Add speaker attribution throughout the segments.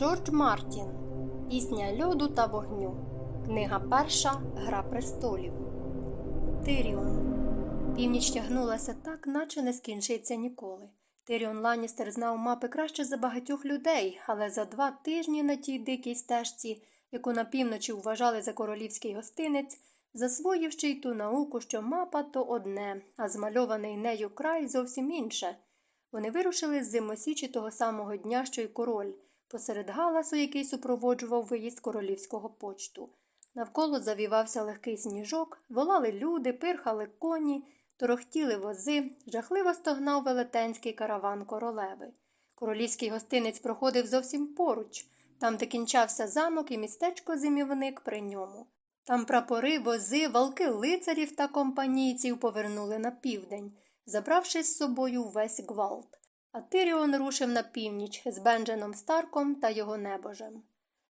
Speaker 1: Джордж Мартін Пісня льоду та вогню. Книга перша Гра престолів. Тиріон. Північ тягнулася так, наче не скінчиться ніколи. Тиріон Ланністер знав мапи краще за багатьох людей, але за два тижні на тій дикій стежці, яку на півночі вважали за королівський гостинець, засвоїв ще й ту науку, що мапа то одне, а змальований нею край зовсім інше. Вони вирушили з зимосічі того самого дня, що й король посеред галасу, який супроводжував виїзд королівського почту. Навколо завівався легкий сніжок, волали люди, пирхали коні, торохтіли вози, жахливо стогнав велетенський караван королеви. Королівський гостинець проходив зовсім поруч, там, де кінчався замок і містечко зимівник при ньому. Там прапори, вози, валки лицарів та компанійців повернули на південь, забравши з собою весь гвалт. А Тиріон рушив на північ з Бендженом Старком та його небожем.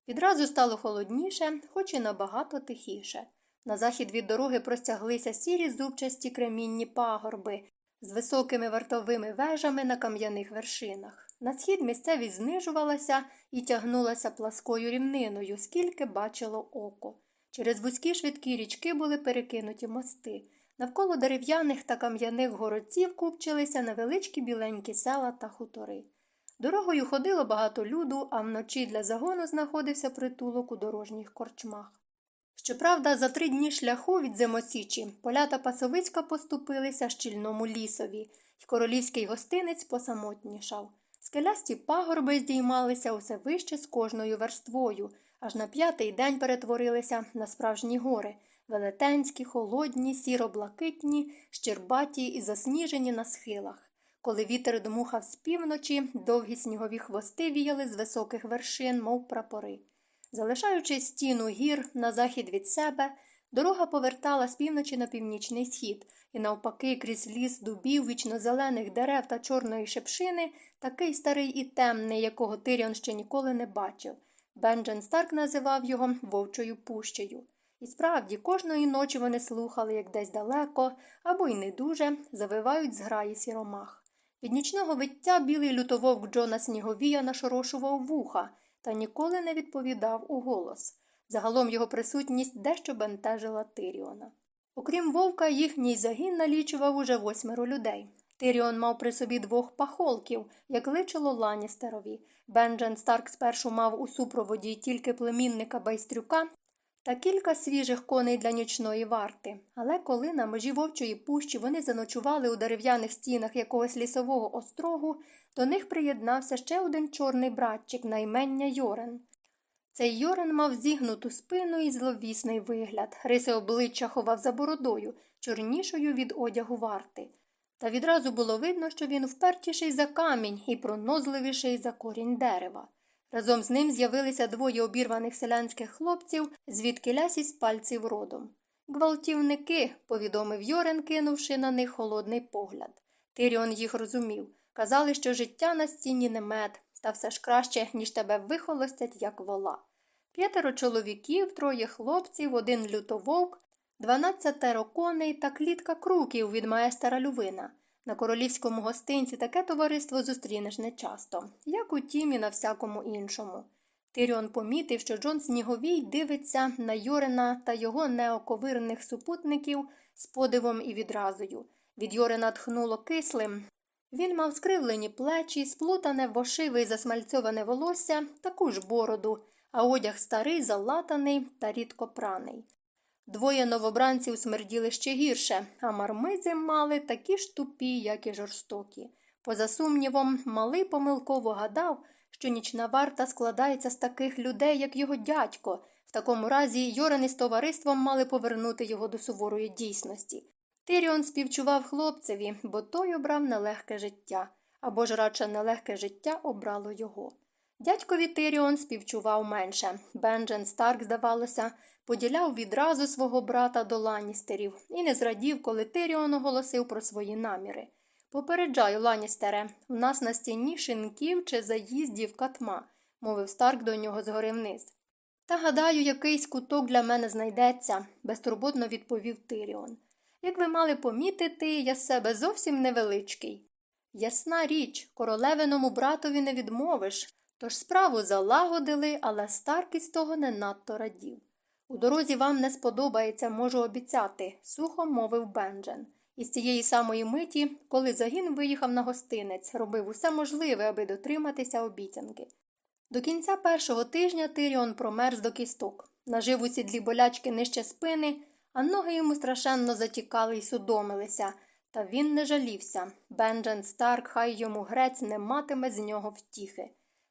Speaker 1: Відразу стало холодніше, хоч і набагато тихіше. На захід від дороги простяглися сірі зубчасті кремінні пагорби з високими вартовими вежами на кам'яних вершинах. На схід місцевість знижувалася і тягнулася пласкою рівниною, скільки бачило око. Через вузькі швидкі річки були перекинуті мости. Навколо дерев'яних та кам'яних городців купчилися невеличкі біленькі села та хутори. Дорогою ходило багато люду, а вночі для загону знаходився притулок у дорожніх корчмах. Щоправда, за три дні шляху від зимосічі поля та пасовицька поступилися щільному лісові, і королівський гостинець посамотнішав. Скелясті пагорби здіймалися усе вище з кожною верствою, аж на п'ятий день перетворилися на справжні гори велетенські, холодні, сіро-блакитні, щербаті і засніжені на схилах. Коли вітер дмухав з півночі, довгі снігові хвости віяли з високих вершин, мов прапори. Залишаючи стіну гір на захід від себе, дорога повертала з півночі на північний схід, і навпаки, крізь ліс дубів, вічно-зелених дерев та чорної шепшини, такий старий і темний, якого Тиріон ще ніколи не бачив. Бенджен Старк називав його вовчою пущею. І справді, кожної ночі вони слухали, як десь далеко або й не дуже завивають зграї сіромах. Від нічного виття білий лютововк Джона Сніговія нашорошував вуха та ніколи не відповідав у голос. Загалом його присутність дещо бентежила Тиріона. Окрім вовка, їхній загін налічував уже восьмеро людей. Тиріон мав при собі двох пахолків, як личило Ланістерові. Бенджен Старк спершу мав у супроводі тільки племінника байстрюка та кілька свіжих коней для нічної варти. Але коли на межі вовчої пущі вони заночували у дерев'яних стінах якогось лісового острогу, до них приєднався ще один чорний братчик на імення Йорен. Цей Йорен мав зігнуту спину і зловісний вигляд, риси обличчя ховав за бородою, чорнішою від одягу варти. Та відразу було видно, що він впертіший за камінь і пронозливіший за корінь дерева. Разом з ним з'явилися двоє обірваних селянських хлопців, звідки лясь із пальців родом. Гвалтівники, повідомив Йорен, кинувши на них холодний погляд. Тиріон їх розумів. Казали, що життя на стіні не мед, та все ж краще, ніж тебе вихолостять, як вола. П'ятеро чоловіків, троє хлопців, один лютововк, дванадцятеро коней та клітка круків від маестера Лювина. На королівському гостинці таке товариство зустрінеш нечасто, як у тім і на всякому іншому. Тиріон помітив, що Джон Сніговій дивиться на Йорена та його неоковирних супутників з подивом і відразою. Від Йорена тхнуло кислим. Він мав скривлені плечі, сплутане вошиве і засмальцьоване волосся, таку ж бороду, а одяг старий, залатаний та рідко праний. Двоє новобранців смерділи ще гірше, а мармизи мали такі ж тупі, як і жорстокі. Поза сумнівом, малий помилково гадав, що нічна варта складається з таких людей, як його дядько. В такому разі Йоран із товариством мали повернути його до суворої дійсності. Тиріон співчував хлопцеві, бо той обрав нелегке життя, або ж радше нелегке життя обрало його. Дядькові Тиріон співчував менше. Бенджен Старк, здавалося, поділяв відразу свого брата до ланістерів і не зрадів, коли Тиріон оголосив про свої наміри. Попереджаю, Ланістере, в нас на стіні шинків чи заїздів катма, мовив Старк до нього згори вниз. Та гадаю, якийсь куток для мене знайдеться, безтурботно відповів Тиріон. Як ви мали помітити, я з себе зовсім невеличкий. Ясна річ, королевиному братові не відмовиш, Тож справу залагодили, але Старк із того не надто радів. У дорозі вам не сподобається, можу обіцяти, сухо мовив Бенджен. І з цієї самої миті, коли загін виїхав на гостинець, робив усе можливе, аби дотриматися обіцянки. До кінця першого тижня Тиріон промерз до кісток, нажив у сідлі болячки нижче спини, а ноги йому страшенно затікали й судомилися. Та він не жалівся. Бенджен Старк, хай йому грець не матиме з нього втіхи.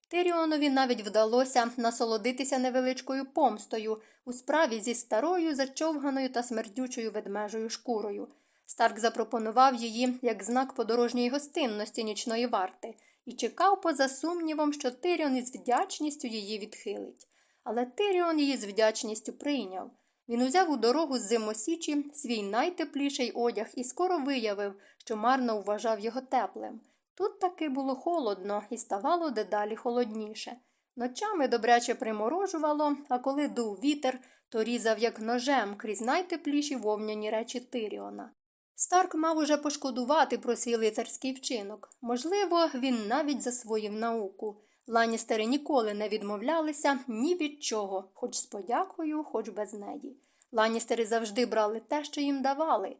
Speaker 1: Тиріонові навіть вдалося насолодитися невеличкою помстою у справі зі старою, зачовганою та смердючою ведмежою шкурою. Старк запропонував її як знак подорожньої гостинності нічної варти і чекав поза сумнівом, що Тиріон із вдячністю її відхилить. Але Тиріон її з вдячністю прийняв. Він узяв у дорогу з зимосічі свій найтепліший одяг і скоро виявив, що марно вважав його теплим. Тут таки було холодно і ставало дедалі холодніше. Ночами добряче приморожувало, а коли дув вітер, то різав як ножем крізь найтепліші вовняні речі Тиріона. Старк мав уже пошкодувати про свій лицарський вчинок. Можливо, він навіть засвоїв науку. Ланістери ніколи не відмовлялися ні від чого, хоч з подякою, хоч без неї. Ланістери завжди брали те, що їм давали.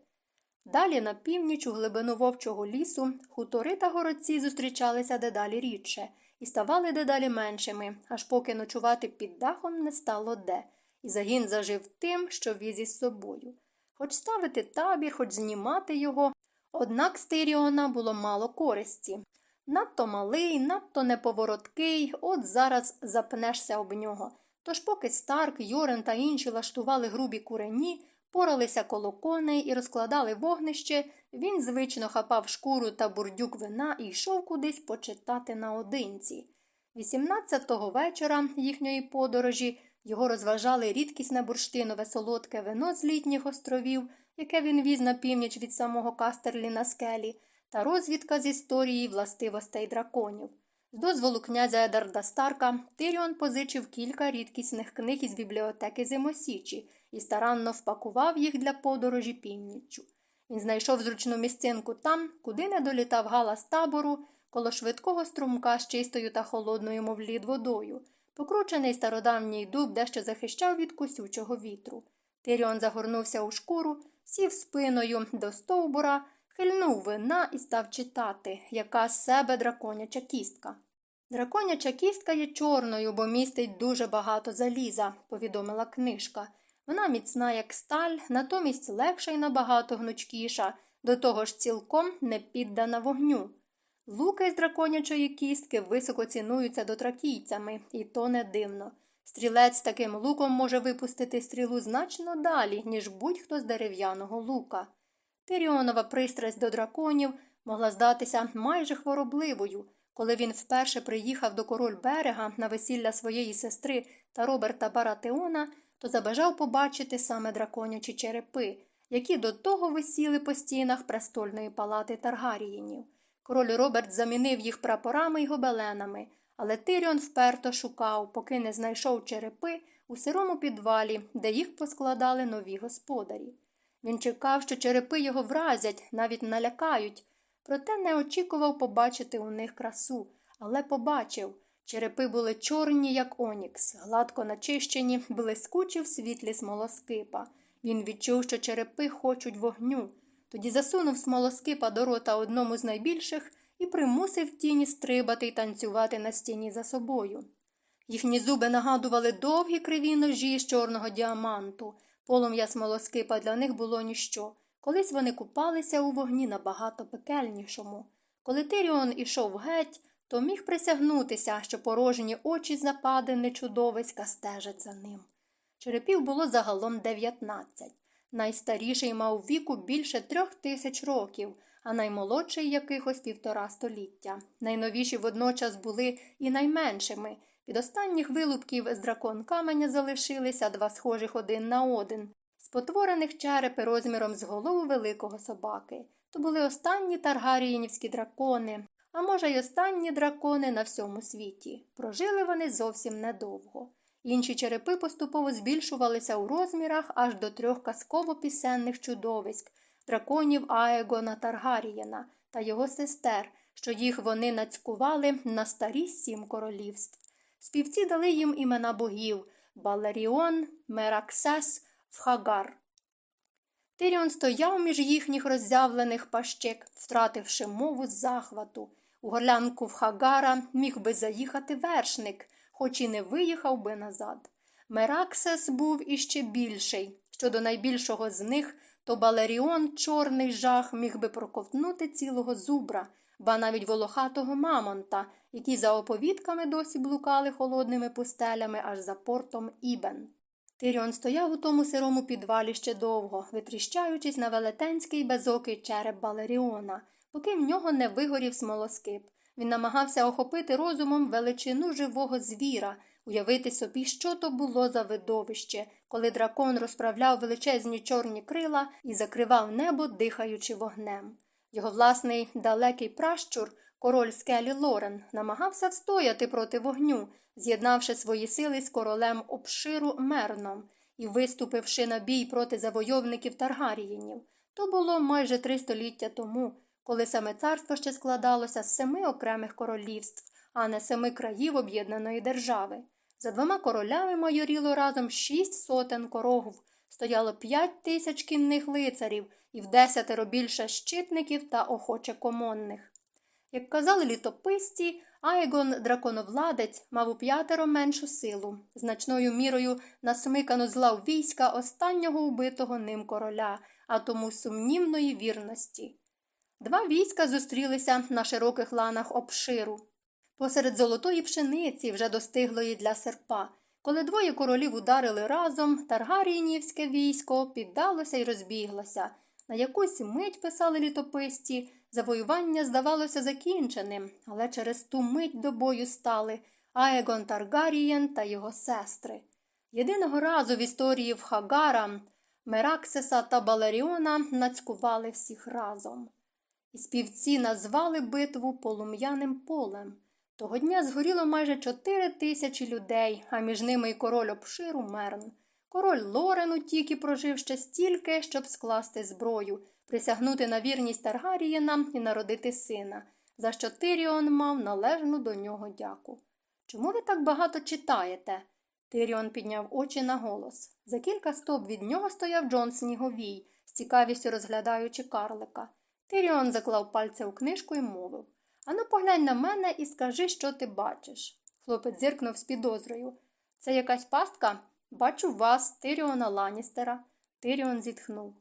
Speaker 1: Далі на північ, у глибину вовчого лісу, хутори та городці зустрічалися дедалі рідше і ставали дедалі меншими, аж поки ночувати під дахом не стало де, і загін зажив тим, що віз із собою. Хоч ставити табір, хоч знімати його, однак з Тиріона було мало користі. Надто малий, надто неповороткий, от зараз запнешся об нього. Тож поки Старк, Йорен та інші лаштували грубі курені, поралися коло коней і розкладали вогнище, він звично хапав шкуру та бурдюк вина і йшов кудись почитати наодинці. 18-го вечора їхньої подорожі його розважали рідкісне бурштинове солодке вино з літніх островів, яке він віз на північ від самого Кастерлі на скелі, та розвідка з історії властивостей драконів. З дозволу князя Едарда Старка Тиріон позичив кілька рідкісних книг із бібліотеки Зимосічі і старанно впакував їх для подорожі північчю. Він знайшов зручну місцинку там, куди не долітав галас табору, коло швидкого струмка з чистою та холодною, мов лід водою. Покручений стародавній дуб дещо захищав від кусючого вітру. Тиріон загорнувся у шкуру, сів спиною до стовбура, хильнув вина і став читати, яка з себе драконяча кістка. Драконяча кістка є чорною, бо містить дуже багато заліза, повідомила книжка. Вона міцна, як сталь, натомість легша і набагато гнучкіша, до того ж цілком не піддана вогню. Луки з драконячої кістки високо цінуються дотракійцями, і то не дивно. Стрілець таким луком може випустити стрілу значно далі, ніж будь-хто з дерев'яного лука. Тиріонова пристрасть до драконів могла здатися майже хворобливою. Коли він вперше приїхав до король берега на весілля своєї сестри та Роберта Баратеона, то забажав побачити саме драконячі черепи, які до того висіли по стінах престольної палати Таргаріїнів. Король Роберт замінив їх прапорами й гобеленами, але Тиріон вперто шукав, поки не знайшов черепи у сирому підвалі, де їх поскладали нові господарі. Він чекав, що черепи його вразять, навіть налякають, проте не очікував побачити у них красу, але побачив. Черепи були чорні, як онікс, гладко начищені, блискучі в світлі смолоскипа. Він відчув, що черепи хочуть вогню. Тоді засунув смолоскипа до рота одному з найбільших і примусив тіні стрибати й танцювати на стіні за собою. Їхні зуби нагадували довгі криві ножі з чорного діаманту. Полум'я смолоскипа для них було ніщо. Колись вони купалися у вогні набагато пекельнішому. Коли Тиріон ішов геть, то міг присягнутися, що порожні очі западини чудовиська стежать за ним. Черепів було загалом дев'ятнадцять. Найстаріший мав віку більше трьох тисяч років, а наймолодший якихось півтора століття. Найновіші водночас були і найменшими. Від останніх вилупків з дракон каменя залишилися два схожих один на один, спотворених черепи розміром з голову великого собаки. То були останні таргаріїнівські дракони, а може, й останні дракони на всьому світі. Прожили вони зовсім недовго. Інші черепи поступово збільшувалися у розмірах аж до трьох казково-пісенних чудовиськ драконів Аегона Таргарієна та його сестер, що їх вони нацькували на старі сім королівств. Співці дали їм імена богів Балеріон, Мераксес, Вхагар. Тиріон стояв між їхніх роззявлених пащек, втративши мову з захвату. У горлянку Вхагара міг би заїхати вершник, хоч і не виїхав би назад. Мераксес був іще більший. Щодо найбільшого з них, то Балеріон, чорний жах, міг би проковтнути цілого зубра, ба навіть волохатого мамонта, які за оповідками досі блукали холодними пустелями аж за портом Ібен. Тиріон стояв у тому сирому підвалі ще довго, витріщаючись на велетенський безокий череп Балеріона, поки в нього не вигорів смолоскип. Він намагався охопити розумом величину живого звіра, уявити собі, що то було за видовище, коли дракон розправляв величезні чорні крила і закривав небо, дихаючи вогнем. Його власний далекий пращур, король скелі Лорен, намагався встояти проти вогню, з'єднавши свої сили з королем обширу Мерном і виступивши на бій проти завойовників Таргаріїнів. То було майже три століття тому, коли саме царство ще складалося з семи окремих королівств, а не семи країв об'єднаної держави. За двома королями майоріло разом шість сотень корогв, стояло п'ять тисяч кінних лицарів і в десятеро більше щитників та охоче комонних. Як казали літописці, Айгон драконовладець мав у п'ятеро меншу силу, значною мірою насмикано зла війська останнього убитого ним короля, а тому сумнівної вірності. Два війська зустрілися на широких ланах обширу. Посеред золотої пшениці, вже достиглої для серпа. Коли двоє королів ударили разом, Таргаріїнівське військо піддалося і розбіглося. На якусь мить писали літописці, завоювання здавалося закінченим, але через ту мить до бою стали Аегон Таргарієн та його сестри. Єдиного разу в історії в Хагара Мераксеса та Балеріона нацькували всіх разом. І співці назвали битву полум'яним полем. Того дня згоріло майже чотири тисячі людей, а між ними й король обширу Мерн. Король Лорен утік і прожив ще стільки, щоб скласти зброю, присягнути на вірність Таргарієнам і народити сина, за що Тиріон мав належну до нього дяку. Чому ви так багато читаєте? Тиріон підняв очі на голос. За кілька стоп від нього стояв Джон Сніговій, з цікавістю розглядаючи карлика. Тиріон заклав пальця у книжку і мовив Ану, поглянь на мене і скажи, що ти бачиш. Хлопець зиркнув з підозрою. Це якась пастка? Бачу вас, Тиріона Ланістера. Тиріон зітхнув.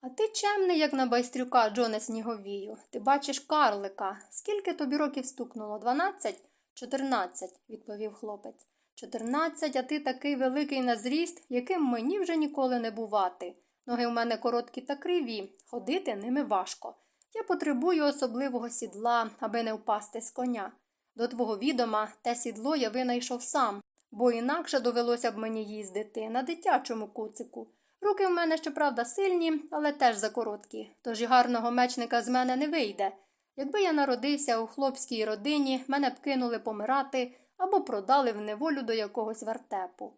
Speaker 1: А ти чемний, як на байстрюка Джоне Сніговію. Ти бачиш карлика. Скільки тобі років стукнуло? Дванадцять? Чотирнадцять, відповів хлопець. Чотирнадцять, а ти такий великий на зріст, яким мені вже ніколи не бувати. Ноги в мене короткі та криві, ходити ними важко. Я потребую особливого сідла, аби не впасти з коня. До твого відома те сідло я винайшов сам, бо інакше довелося б мені їздити на дитячому куцику. Руки в мене, щоправда, сильні, але теж закороткі, тож і гарного мечника з мене не вийде. Якби я народився у хлопській родині, мене б кинули помирати або продали в неволю до якогось вертепу.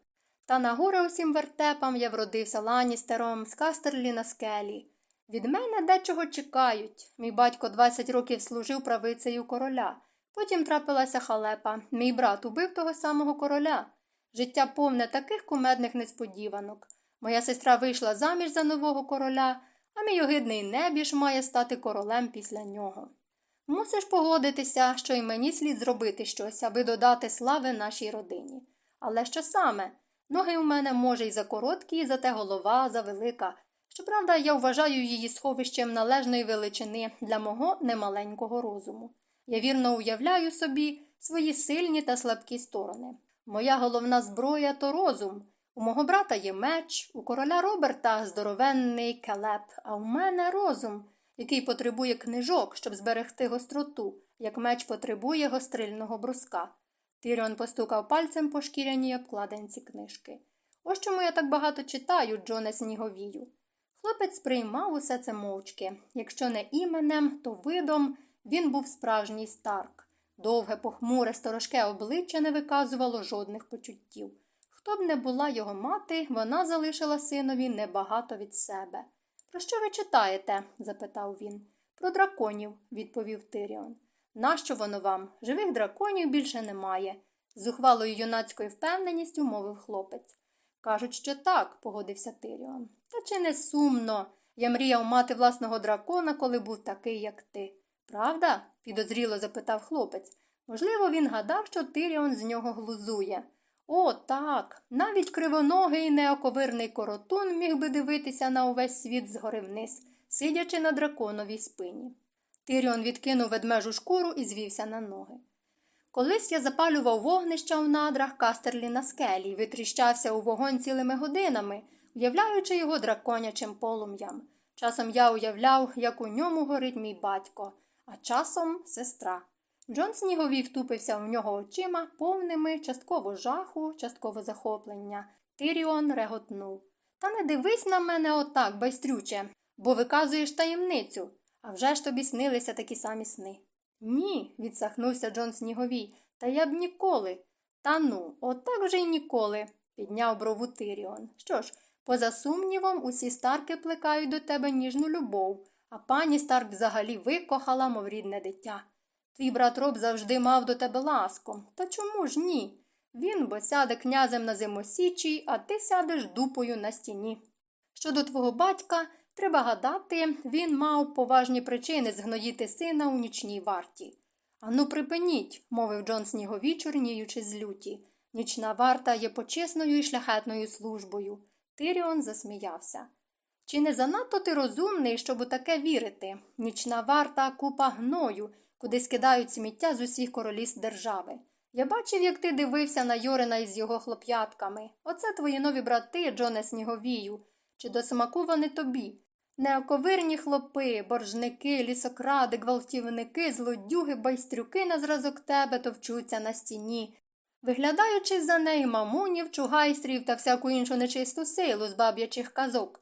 Speaker 1: Та на горе усім вертепам я вродився ланістером з кастерлі на скелі. Від мене дечого чекають. Мій батько 20 років служив правицею короля. Потім трапилася халепа. Мій брат убив того самого короля. Життя повне таких кумедних несподіванок. Моя сестра вийшла заміж за нового короля, а мій огидний небіж має стати королем після нього. Мусиш погодитися, що й мені слід зробити щось, аби додати слави нашій родині. Але що саме? Ноги в мене, може, й закороткі, зате голова завелика. Щоправда, я вважаю її сховищем належної величини для мого немаленького розуму. Я вірно уявляю собі свої сильні та слабкі сторони. Моя головна зброя то розум. У мого брата є меч, у короля Роберта здоровенний келеп, а у мене розум, який потребує книжок, щоб зберегти гостроту, як меч потребує гострильного бруска. Тіріон постукав пальцем по шкіряній обкладинці книжки. Ось чому я так багато читаю, Джоне Сніговію. Хлопець сприймав усе це мовчки. Якщо не іменем, то видом він був справжній старк. Довге, похмуре, сторожке обличчя не виказувало жодних почуттів. Хто б не була його мати, вона залишила синові небагато від себе. Про що ви читаєте? запитав він. Про драконів, відповів Тиріон. Нащо воно вам? Живих драконів більше немає, з ухвалою юнацькою впевненістю мовив хлопець. Кажуть, що так, погодився Тиріон. Та чи не сумно? Я мріяв мати власного дракона, коли був такий, як ти. Правда? підозріло запитав хлопець. Можливо, він гадав, що Тиріон з нього глузує. О, так. Навіть кривоногий неоковирний коротун міг би дивитися на увесь світ згори вниз, сидячи на драконовій спині. Тиріон відкинув ведмежу шкуру і звівся на ноги. Колись я запалював вогнища в надрах кастерлі на скелі і витріщався у вогонь цілими годинами, уявляючи його драконячим полум'ям. Часом я уявляв, як у ньому горить мій батько, а часом сестра. Джон Сніговій втупився в нього очима, повними частково жаху, частково захоплення. Тиріон реготнув. Та не дивись на мене отак, байстрюче, бо виказуєш таємницю. А вже ж тобі снилися такі самі сни. Ні, відсахнувся Джон Сніговій, та я б ніколи. Та ну, отак вже й ніколи, підняв брову Тиріон. Що ж, поза сумнівом, усі старки плекають до тебе ніжну любов, а пані Старк взагалі викохала, мов рідне дитя. Твій брат Роб завжди мав до тебе ласку. Та чому ж ні? Він бо сяде князем на зимосічій, а ти сядеш дупою на стіні. Щодо твого батька, треба гадати, він мав поважні причини згноїти сина у нічній варті. Ану, припиніть, мовив Джон Снігові, чорніючи з люті. Нічна варта є почесною і шляхетною службою. Тиріон засміявся. Чи не занадто ти розумний, щоб у таке вірити? Нічна варта купа гною куди скидають сміття з усіх королівств держави. Я бачив, як ти дивився на Йорина із його хлоп'ятками. Оце твої нові брати, Джоне Сніговію. Чи до вони тобі? Неоковирні хлопи, боржники, лісокради, гвалтівники, злодюги, байстрюки на зразок тебе товчуться на стіні. Виглядаючи за нею мамунів, чугайстрів та всяку іншу нечисту силу з баб'ячих казок.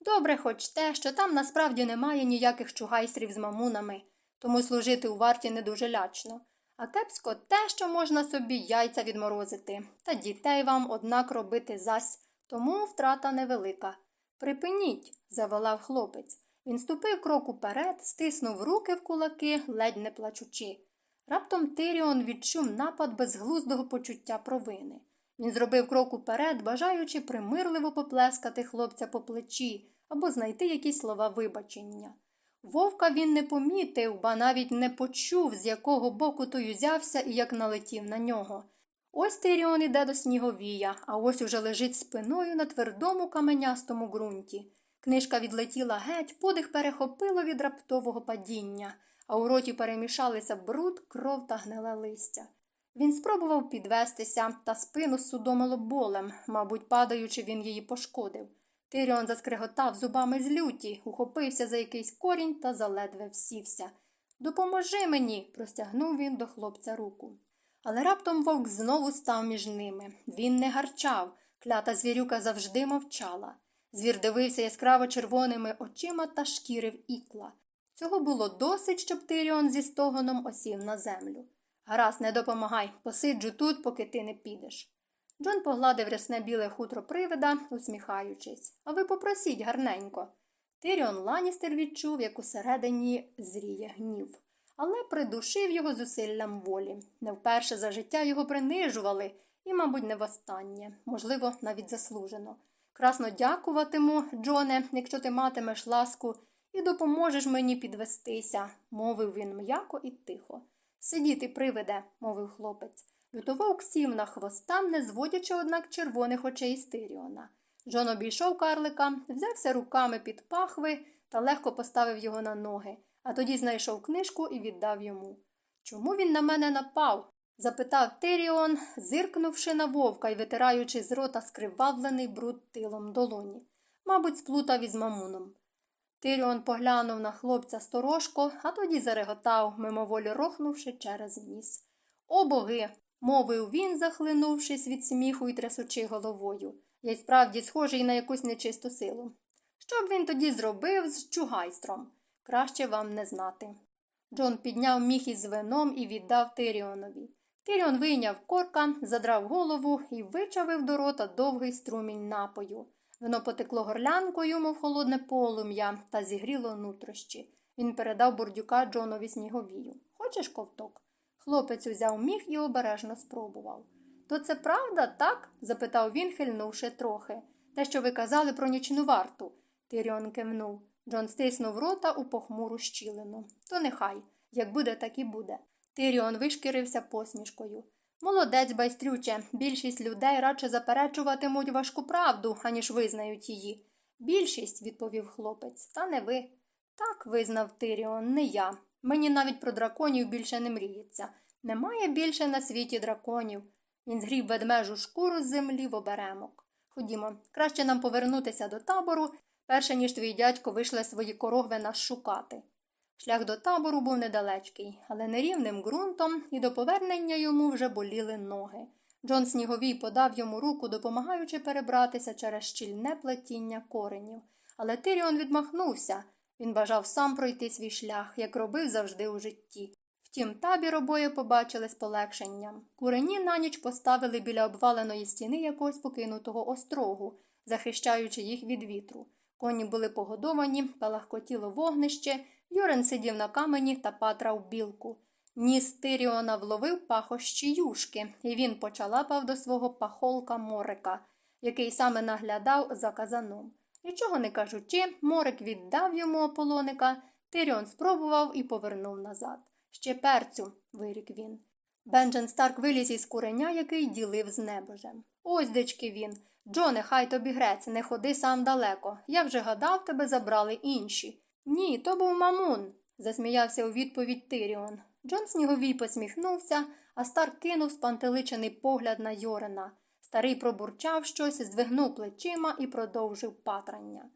Speaker 1: Добре, хоч те, що там насправді немає ніяких чугайстрів з мамунами тому служити у варті не дуже лячно. А кепсько те, що можна собі яйця відморозити, та дітей вам, однак, робити зась, тому втрата невелика. Припиніть, заволав хлопець. Він ступив крок уперед, стиснув руки в кулаки, ледь не плачучи. Раптом Тиріон відчув напад безглуздого почуття провини. Він зробив крок уперед, бажаючи примирливо поплескати хлопця по плечі або знайти якісь слова вибачення. Вовка він не помітив, ба навіть не почув, з якого боку той узявся і як налетів на нього. Ось Тиріон іде до сніговія, а ось уже лежить спиною на твердому каменястому ґрунті. Книжка відлетіла геть, подих перехопило від раптового падіння, а у роті перемішалися бруд, кров та гниле листя. Він спробував підвестися, та спину судомило болем, мабуть, падаючи, він її пошкодив. Тиріон заскриготав зубами з люті, ухопився за якийсь корінь та заледве всівся. Допоможи мені, простягнув він до хлопця руку. Але раптом вовк знову став між ними. Він не гарчав, клята звірюка завжди мовчала. Звір дивився яскраво червоними очима та шкірив ікла. Цього було досить, щоб Тиріон зі стогоном осів на землю. Гаразд, не допомагай, посиджу тут, поки ти не підеш. Джон погладив рясне біле хутро привида, усміхаючись. А ви попросіть гарненько. Тиріон Ланістер відчув, як усередині зріє гнів, але придушив його зусиллям волі. Не вперше за життя його принижували, і, мабуть, не востаннє, можливо, навіть заслужено. Красно дякуватиму, Джоне, якщо ти матимеш ласку, і допоможеш мені підвестися, мовив він м'яко і тихо. Сидіти, привиде, мовив хлопець. Лютововк сів на хвоста, не зводячи, однак, червоних очей з Тиріона. Джон обійшов карлика, взявся руками під пахви та легко поставив його на ноги, а тоді знайшов книжку і віддав йому. Чому він на мене напав? запитав Тиріон, зиркнувши на вовка і витираючи з рота скривавлений бруд тилом долоні. Мабуть, сплутав із мамуном. Тиріон поглянув на хлопця сторожко, а тоді зареготав, мимоволі рохнувши через ніс. О боги! мовив він, захлинувшись від сміху і трясучи головою. Я й справді схожий на якусь нечисту силу. Що б він тоді зробив з чугайстром? Краще вам не знати. Джон підняв міх із вином і віддав Тиріонові. Тиріон вийняв корка, задрав голову і вичавив до рота довгий струмінь напою. Вино потекло горлянкою, мов холодне полум'я, та зігріло нутрощі. Він передав бурдюка Джонові сніговію. Хочеш ковток? Хлопець узяв міг і обережно спробував. То це правда, так? запитав він, хильнувши трохи. Те, що ви казали про нічну варту. Тиріон кивнув. Джон стиснув рота у похмуру щілину. То нехай, як буде, так і буде. Тиріон вишкірився посмішкою. Молодець, байстрюче, більшість людей радше заперечуватимуть важку правду, аніж визнають її. Більшість, відповів хлопець, та не ви. Так, визнав Тиріон, не я. Мені навіть про драконів більше не мріється. Немає більше на світі драконів. Він згріб ведмежу шкуру з землі в оберемок. Ходімо, краще нам повернутися до табору, перше ніж твій дядько вишле свої корогви нас шукати. Шлях до табору був недалечкий, але нерівним ґрунтом, і до повернення йому вже боліли ноги. Джон Сніговій подав йому руку, допомагаючи перебратися через щільне плетіння коренів. Але Тиріон відмахнувся. Він бажав сам пройти свій шлях, як робив завжди у житті. Втім, табір обоє побачили з полегшенням. Курені на ніч поставили біля обваленої стіни якогось покинутого острогу, захищаючи їх від вітру. Коні були погодовані, палахкотіло вогнище, Йорен сидів на камені та патрав білку. Ніс Тиріона вловив пахощі юшки, і він почалапав до свого пахолка Морика, який саме наглядав за казаном. Нічого не кажучи, Морик віддав йому ополоника, Тиріон спробував і повернув назад. Ще перцю, вирік він. Бенджен Старк виліз із куреня, який ділив з небожем. Ось дички він. Джоне, хай тобі грець, не ходи сам далеко. Я вже гадав, тебе забрали інші. Ні, то був мамун, засміявся у відповідь Тиріон. Джон Сніговій посміхнувся, а Старк кинув спантеличений погляд на Йорена. Старий пробурчав щось, здвигнув плечима і продовжив патрання.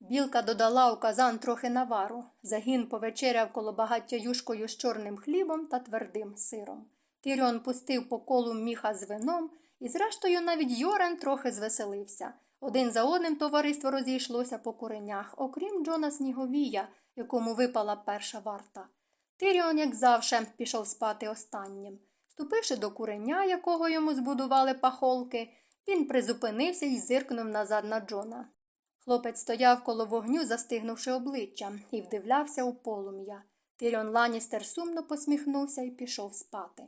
Speaker 1: Білка додала у казан трохи навару. Загін повечеряв коло багаття юшкою з чорним хлібом та твердим сиром. Тиріон пустив по колу міха з вином, і, зрештою, навіть Йорен трохи звеселився. Один за одним товариство розійшлося по куренях, окрім Джона Сніговія, якому випала перша варта. Тиріон, як завше, пішов спати останнім. Ступивши до куреня, якого йому збудували пахолки, він призупинився і зиркнув назад на Джона. Хлопець стояв коло вогню, застигнувши обличчям, і вдивлявся у полум'я. Тиріон Ланістер сумно посміхнувся і пішов спати.